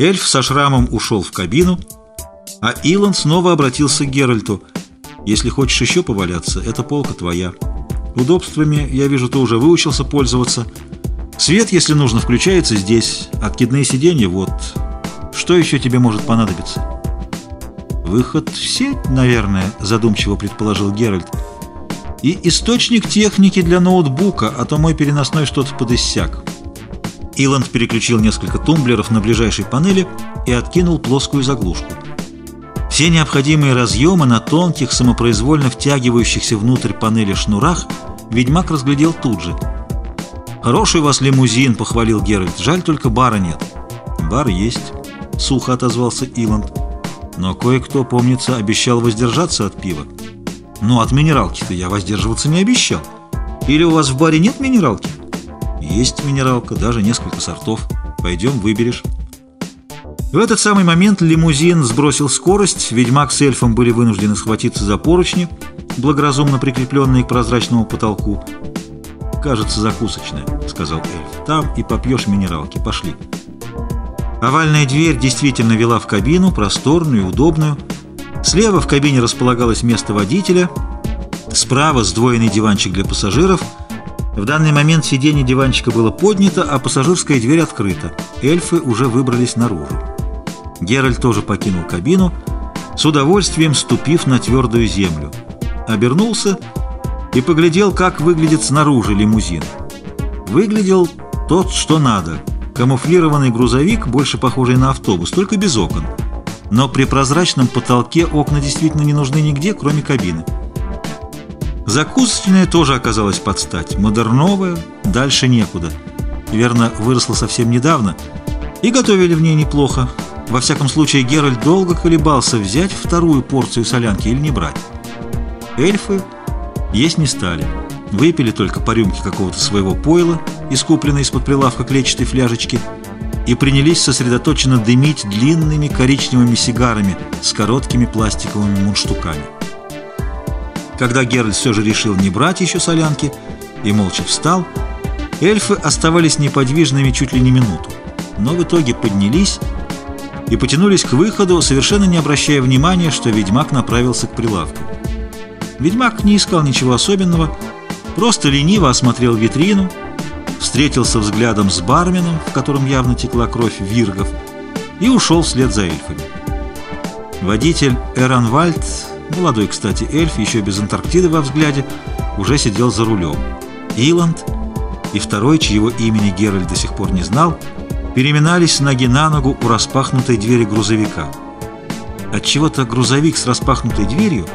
Эльф со шрамом ушел в кабину, а Илон снова обратился к Геральту. «Если хочешь еще поваляться, эта полка твоя. Удобствами, я вижу, ты уже выучился пользоваться. Свет, если нужно, включается здесь. Откидные сиденья вот. Что еще тебе может понадобиться?» «Выход в сеть, наверное», — задумчиво предположил Геральт. «И источник техники для ноутбука, а то мой переносной что-то подиссяк». Иланд переключил несколько тумблеров на ближайшей панели и откинул плоскую заглушку. Все необходимые разъемы на тонких, самопроизвольно втягивающихся внутрь панели шнурах ведьмак разглядел тут же. «Хороший у вас лимузин», — похвалил Геральт. «Жаль, только бара нет». «Бар есть», — сухо отозвался Иланд. «Но кое-кто, помнится, обещал воздержаться от пива». «Ну, от минералки-то я воздерживаться не обещал. Или у вас в баре нет минералки?» Есть минералка, даже несколько сортов. Пойдем, выберешь. В этот самый момент лимузин сбросил скорость, ведьмак с эльфом были вынуждены схватиться за поручни, благоразумно прикрепленные к прозрачному потолку. «Кажется, закусочная», — сказал эльф. «Там и попьешь минералки. Пошли». Овальная дверь действительно вела в кабину, просторную и удобную. Слева в кабине располагалось место водителя, справа сдвоенный диванчик для пассажиров — в данный момент сиденье диванчика было поднято, а пассажирская дверь открыта. Эльфы уже выбрались наружу. Геральт тоже покинул кабину, с удовольствием ступив на твердую землю. Обернулся и поглядел, как выглядит снаружи лимузин. Выглядел тот, что надо. Камуфлированный грузовик, больше похожий на автобус, только без окон. Но при прозрачном потолке окна действительно не нужны нигде, кроме кабины. Закусочная тоже оказалась под стать. Модерновая, дальше некуда. Верно, выросла совсем недавно. И готовили в ней неплохо. Во всяком случае, Геральт долго колебался, взять вторую порцию солянки или не брать. Эльфы есть не стали. Выпили только по рюмке какого-то своего пойла, искупленной из-под прилавка клетчатой фляжечки, и принялись сосредоточенно дымить длинными коричневыми сигарами с короткими пластиковыми мундштуками. Когда Геральт все же решил не брать еще солянки и молча встал, эльфы оставались неподвижными чуть ли не минуту, но в итоге поднялись и потянулись к выходу, совершенно не обращая внимания, что ведьмак направился к прилавку. Ведьмак не искал ничего особенного, просто лениво осмотрел витрину, встретился взглядом с барменом, в котором явно текла кровь виргов, и ушел вслед за эльфами. Водитель Эранвальд молодой, кстати, эльф, еще без Антарктиды во взгляде, уже сидел за рулем. Иланд и второй, чьего имени Геральт до сих пор не знал, переминались с ноги на ногу у распахнутой двери грузовика. Отчего-то грузовик с распахнутой дверью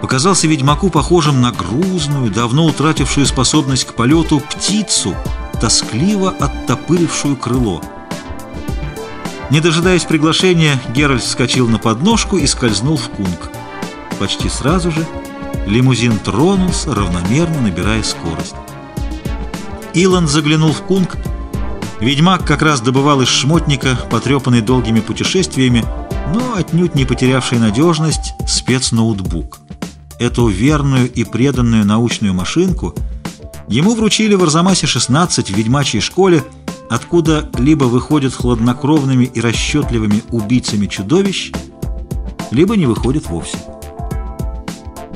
показался ведьмаку похожим на грузную, давно утратившую способность к полету птицу, тоскливо оттопырившую крыло. Не дожидаясь приглашения, Геральт вскочил на подножку и скользнул в кунг. Почти сразу же лимузин тронулся, равномерно набирая скорость. Илон заглянул в кунг. Ведьмак как раз добывал из шмотника, потрепанный долгими путешествиями, но отнюдь не потерявший надежность, спецноутбук. Эту верную и преданную научную машинку ему вручили в Арзамасе-16 в ведьмачьей школе, откуда либо выходят хладнокровными и расчетливыми убийцами чудовищ, либо не выходят вовсе.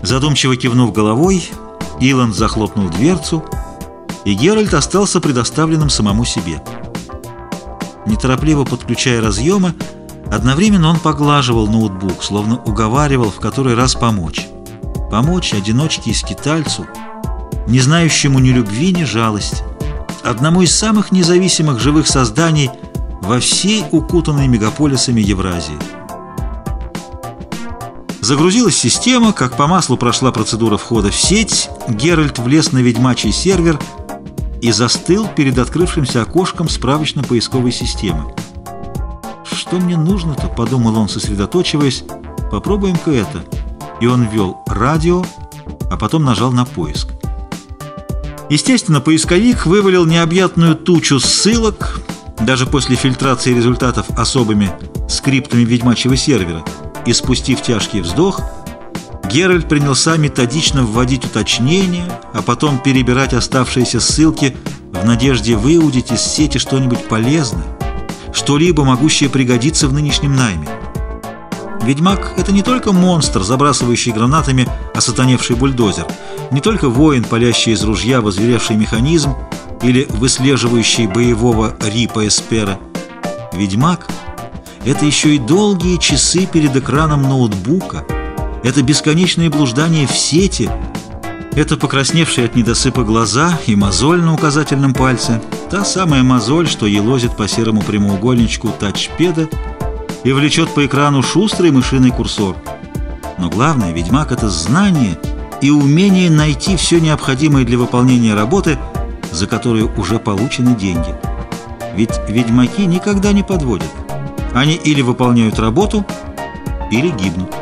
Задумчиво кивнув головой, Илон захлопнул дверцу, и Геральт остался предоставленным самому себе. Неторопливо подключая разъемы, одновременно он поглаживал ноутбук, словно уговаривал в который раз помочь. Помочь одиночке и скитальцу, не знающему ни любви, ни жалости, одному из самых независимых живых созданий во всей укутанной мегаполисами Евразии. Загрузилась система, как по маслу прошла процедура входа в сеть, Геральт влез на ведьмачий сервер и застыл перед открывшимся окошком справочно-поисковой системы. «Что мне нужно-то?» — подумал он, сосредоточиваясь. «Попробуем-ка это». И он ввел «радио», а потом нажал на поиск. Естественно, поисковик вывалил необъятную тучу ссылок, даже после фильтрации результатов особыми скриптами ведьмачьего сервера — и, спустив тяжкий вздох, Геральт принялся методично вводить уточнения, а потом перебирать оставшиеся ссылки в надежде выудить из сети что-нибудь полезное, что-либо могущее пригодиться в нынешнем найме. Ведьмак — это не только монстр, забрасывающий гранатами осатаневший бульдозер, не только воин, палящий из ружья возверевший механизм или выслеживающий боевого Рипа Эспера. Ведьмак — это еще и долгие часы перед экраном ноутбука, это бесконечное блуждание в сети, это покрасневшие от недосыпа глаза и мозоль на указательном пальце, та самая мозоль, что елозит по серому прямоугольничку тачпеда и влечет по экрану шустрый мышиный курсор. Но главное, ведьмак — это знание и умение найти все необходимое для выполнения работы, за которую уже получены деньги. Ведь ведьмаки никогда не подводят. Они или выполняют работу, или гибнут.